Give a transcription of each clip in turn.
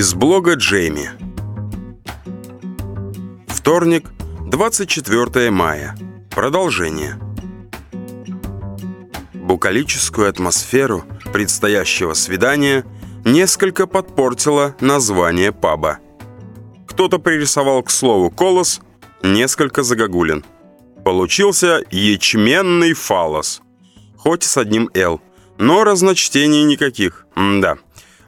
Из блога Джейми. Вторник, 24 мая. Продолжение. Букалическую атмосферу предстоящего свидания несколько подпортило название паба. Кто-то пририсовал к слову «колос» несколько загогулин. Получился ячменный фалос, хоть с одним «л», но разночтений никаких, М да.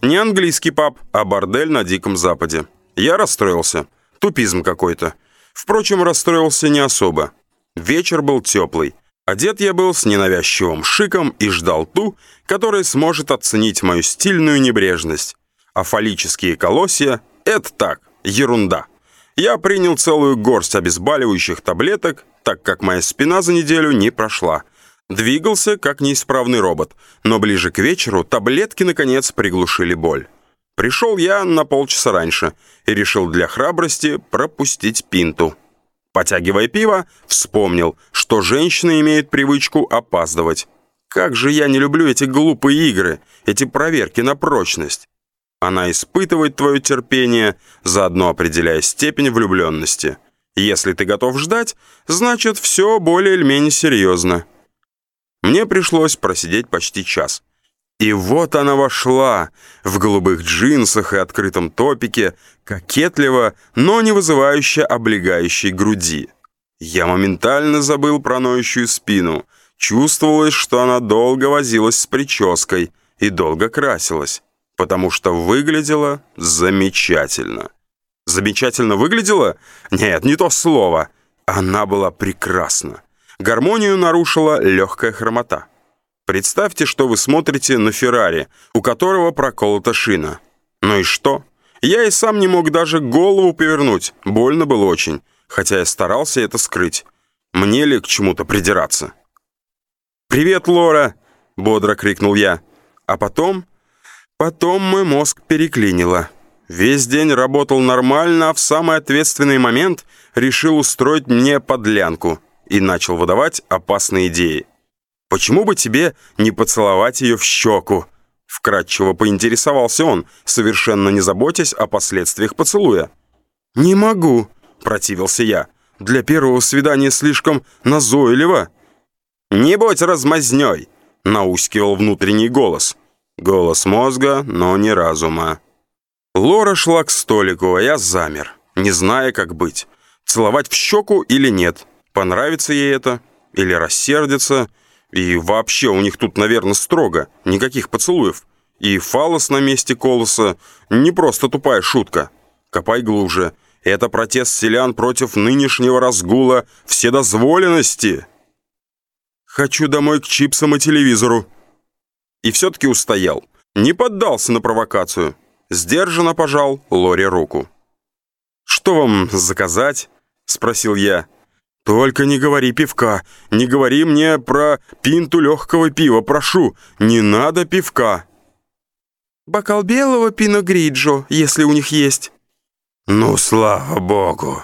Не английский паб, а бордель на Диком Западе. Я расстроился. Тупизм какой-то. Впрочем, расстроился не особо. Вечер был теплый. Одет я был с ненавязчивым шиком и ждал ту, которая сможет оценить мою стильную небрежность. А фаллические колосья — это так, ерунда. Я принял целую горсть обезболивающих таблеток, так как моя спина за неделю не прошла. Двигался, как неисправный робот, но ближе к вечеру таблетки, наконец, приглушили боль. Пришел я на полчаса раньше и решил для храбрости пропустить пинту. Потягивая пиво, вспомнил, что женщины имеют привычку опаздывать. Как же я не люблю эти глупые игры, эти проверки на прочность. Она испытывает твое терпение, заодно определяя степень влюбленности. Если ты готов ждать, значит, все более или менее серьезно. Мне пришлось просидеть почти час. И вот она вошла в голубых джинсах и открытом топике, кокетливо, но не вызывающе облегающей груди. Я моментально забыл про ноющую спину. Чувствовалось, что она долго возилась с прической и долго красилась, потому что выглядела замечательно. Замечательно выглядела? Нет, не то слово. Она была прекрасна. Гармонию нарушила легкая хромота. Представьте, что вы смотрите на Феррари, у которого проколота шина. Ну и что? Я и сам не мог даже голову повернуть, больно было очень, хотя я старался это скрыть. Мне ли к чему-то придираться? «Привет, Лора!» — бодро крикнул я. А потом... Потом мой мозг переклинило. Весь день работал нормально, а в самый ответственный момент решил устроить мне подлянку — и начал выдавать опасные идеи. «Почему бы тебе не поцеловать ее в щеку?» Вкратчиво поинтересовался он, совершенно не заботясь о последствиях поцелуя. «Не могу», — противился я. «Для первого свидания слишком назойливо». «Не будь размазнёй», — наускивал внутренний голос. Голос мозга, но не разума. Лора шла к столику, а я замер, не зная, как быть. Целовать в щеку или нет понравится ей это или рассердится. И вообще у них тут, наверное, строго, никаких поцелуев. И фалос на месте колоса не просто тупая шутка. Копай глубже. Это протест селян против нынешнего разгула вседозволенности. Хочу домой к чипсам и телевизору. И все-таки устоял. Не поддался на провокацию. Сдержанно пожал Лоре руку. «Что вам заказать?» — спросил я. «Только не говори пивка, не говори мне про пинту легкого пива, прошу, не надо пивка». «Бокал белого пино гриджо, если у них есть». «Ну, слава богу».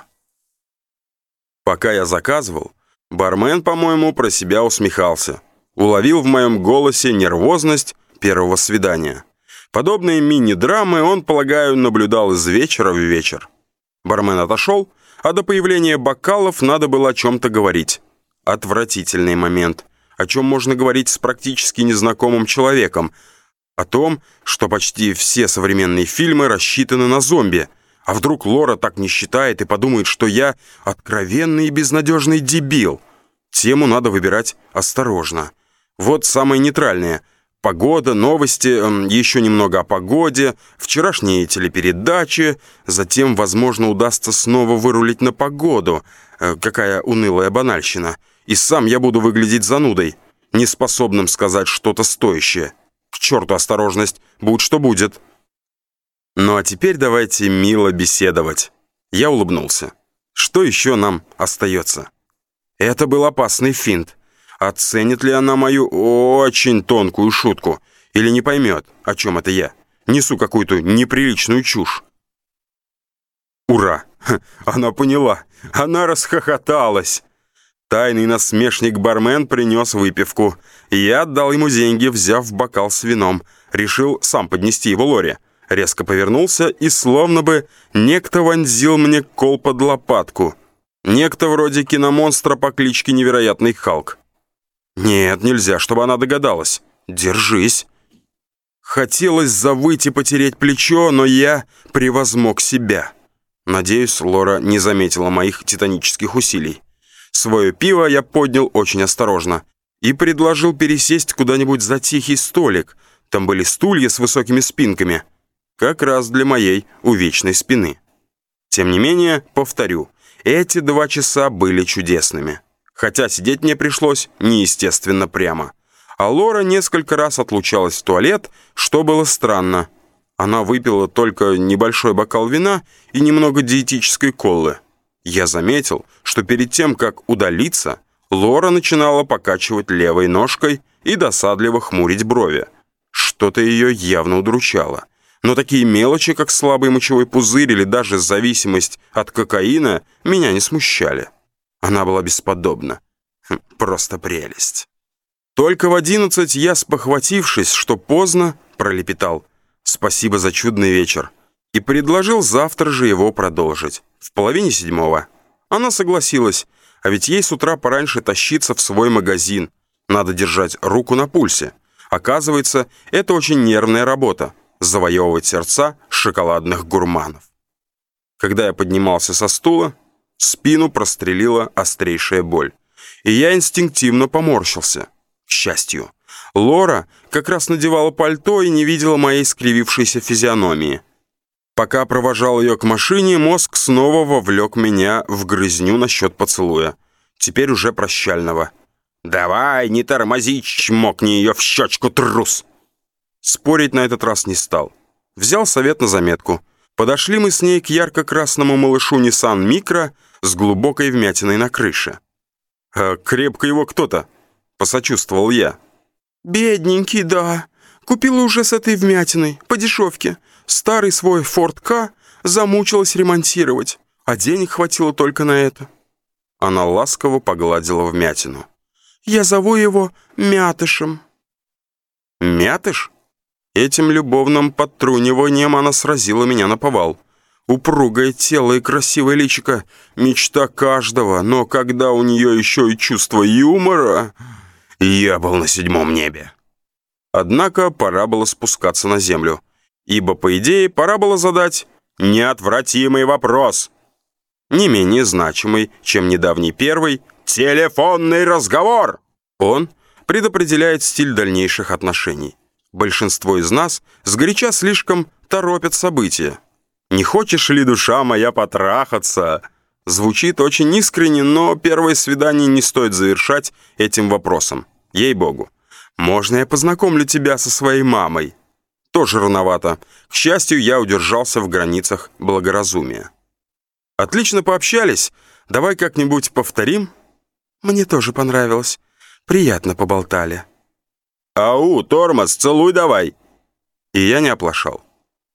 Пока я заказывал, бармен, по-моему, про себя усмехался. Уловил в моем голосе нервозность первого свидания. Подобные мини-драмы он, полагаю, наблюдал из вечера в вечер. Бармен отошел, а до появления бокалов надо было о чем-то говорить. Отвратительный момент. О чем можно говорить с практически незнакомым человеком? О том, что почти все современные фильмы рассчитаны на зомби. А вдруг Лора так не считает и подумает, что я откровенный и безнадежный дебил? Тему надо выбирать осторожно. Вот самое нейтральное – Погода, новости, еще немного о погоде, вчерашние телепередачи, затем, возможно, удастся снова вырулить на погоду. Э, какая унылая банальщина. И сам я буду выглядеть занудой, неспособным сказать что-то стоящее. К черту осторожность, будь что будет. Ну а теперь давайте мило беседовать. Я улыбнулся. Что еще нам остается? Это был опасный финт. Оценит ли она мою очень тонкую шутку? Или не поймет, о чем это я? Несу какую-то неприличную чушь. Ура! Она поняла. Она расхохоталась. Тайный насмешник-бармен принес выпивку. Я отдал ему деньги, взяв бокал с вином. Решил сам поднести его Лоре. резко повернулся и словно бы некто вонзил мне кол под лопатку. Некто вроде киномонстра по кличке Невероятный Халк. Нет, нельзя, чтобы она догадалась. Держись. Хотелось завыть и потереть плечо, но я превозмог себя. Надеюсь, Лора не заметила моих титанических усилий. Свое пиво я поднял очень осторожно и предложил пересесть куда-нибудь за тихий столик. Там были стулья с высокими спинками. Как раз для моей увечной спины. Тем не менее, повторю, эти два часа были чудесными. Хотя сидеть мне пришлось неестественно прямо. А Лора несколько раз отлучалась в туалет, что было странно. Она выпила только небольшой бокал вина и немного диетической колы. Я заметил, что перед тем, как удалиться, Лора начинала покачивать левой ножкой и досадливо хмурить брови. Что-то ее явно удручало. Но такие мелочи, как слабый мочевой пузырь или даже зависимость от кокаина, меня не смущали. Она была бесподобна. Хм, просто прелесть. Только в одиннадцать я, спохватившись, что поздно, пролепетал «Спасибо за чудный вечер» и предложил завтра же его продолжить, в половине седьмого. Она согласилась, а ведь ей с утра пораньше тащиться в свой магазин. Надо держать руку на пульсе. Оказывается, это очень нервная работа — завоевывать сердца шоколадных гурманов. Когда я поднимался со стула, спину прострелила острейшая боль, и я инстинктивно поморщился. К счастью, Лора как раз надевала пальто и не видела моей скривившейся физиономии. Пока провожал ее к машине, мозг снова вовлек меня в грызню насчет поцелуя. Теперь уже прощального. «Давай, не тормози, чмокни ее в щечку, трус!» Спорить на этот раз не стал. Взял совет на заметку. Подошли мы с ней к ярко-красному малышу Nissan Micro с глубокой вмятиной на крыше. «А крепко его кто-то», — посочувствовал я. «Бедненький, да. Купила уже с этой вмятиной, по дешевке. Старый свой Форд К замучилась ремонтировать, а денег хватило только на это». Она ласково погладила вмятину. «Я зову его Мятышем». «Мятыш?» Этим любовным подтруниванием она сразила меня на повал. Упругое тело и красивое личико — мечта каждого, но когда у нее еще и чувство юмора... Я был на седьмом небе. Однако пора было спускаться на землю, ибо, по идее, пора было задать неотвратимый вопрос. Не менее значимый, чем недавний первый «телефонный разговор». Он предопределяет стиль дальнейших отношений. Большинство из нас сгоряча слишком торопят события. «Не хочешь ли, душа моя, потрахаться?» Звучит очень искренне, но первое свидание не стоит завершать этим вопросом. Ей-богу. «Можно я познакомлю тебя со своей мамой?» Тоже рановато. К счастью, я удержался в границах благоразумия. «Отлично пообщались. Давай как-нибудь повторим?» «Мне тоже понравилось. Приятно поболтали». «Ау, тормоз, целуй давай!» И я не оплошал.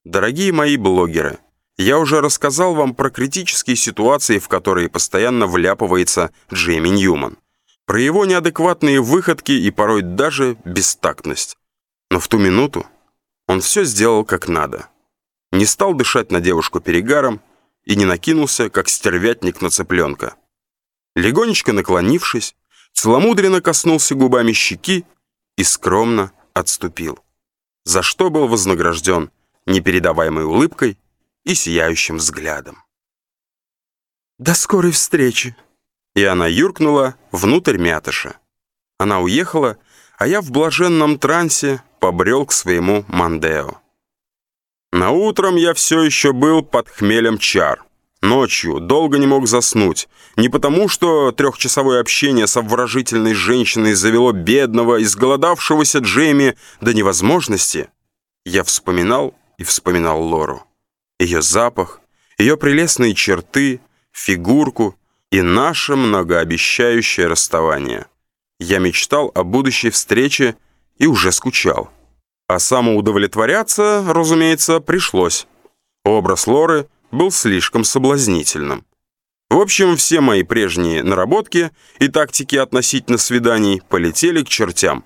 Дорогие мои блогеры, я уже рассказал вам про критические ситуации, в которые постоянно вляпывается Джейми Ньюман. Про его неадекватные выходки и порой даже бестактность. Но в ту минуту он все сделал как надо. Не стал дышать на девушку перегаром и не накинулся, как стервятник на цыпленка. Легонечко наклонившись, целомудренно коснулся губами щеки и скромно отступил. За что был вознагражден – непередаваемой улыбкой и сияющим взглядом. «До скорой встречи!» И она юркнула внутрь мятыша. Она уехала, а я в блаженном трансе побрел к своему Мандео. На утром я все еще был под хмелем чар. Ночью долго не мог заснуть. Не потому, что трехчасовое общение с обворожительной женщиной завело бедного, изголодавшегося Джейми до невозможности. Я вспоминал и вспоминал Лору. Ее запах, ее прелестные черты, фигурку и наше многообещающее расставание. Я мечтал о будущей встрече и уже скучал. А самоудовлетворяться, разумеется, пришлось. Образ Лоры был слишком соблазнительным. В общем, все мои прежние наработки и тактики относительно свиданий полетели к чертям.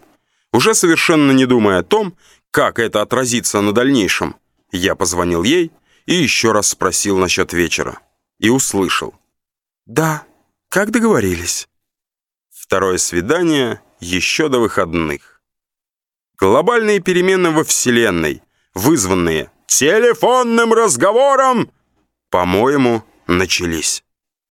Уже совершенно не думая о том, как это отразится на дальнейшем, Я позвонил ей и еще раз спросил насчет вечера. И услышал. «Да, как договорились». Второе свидание еще до выходных. Глобальные перемены во Вселенной, вызванные телефонным разговором, по-моему, начались.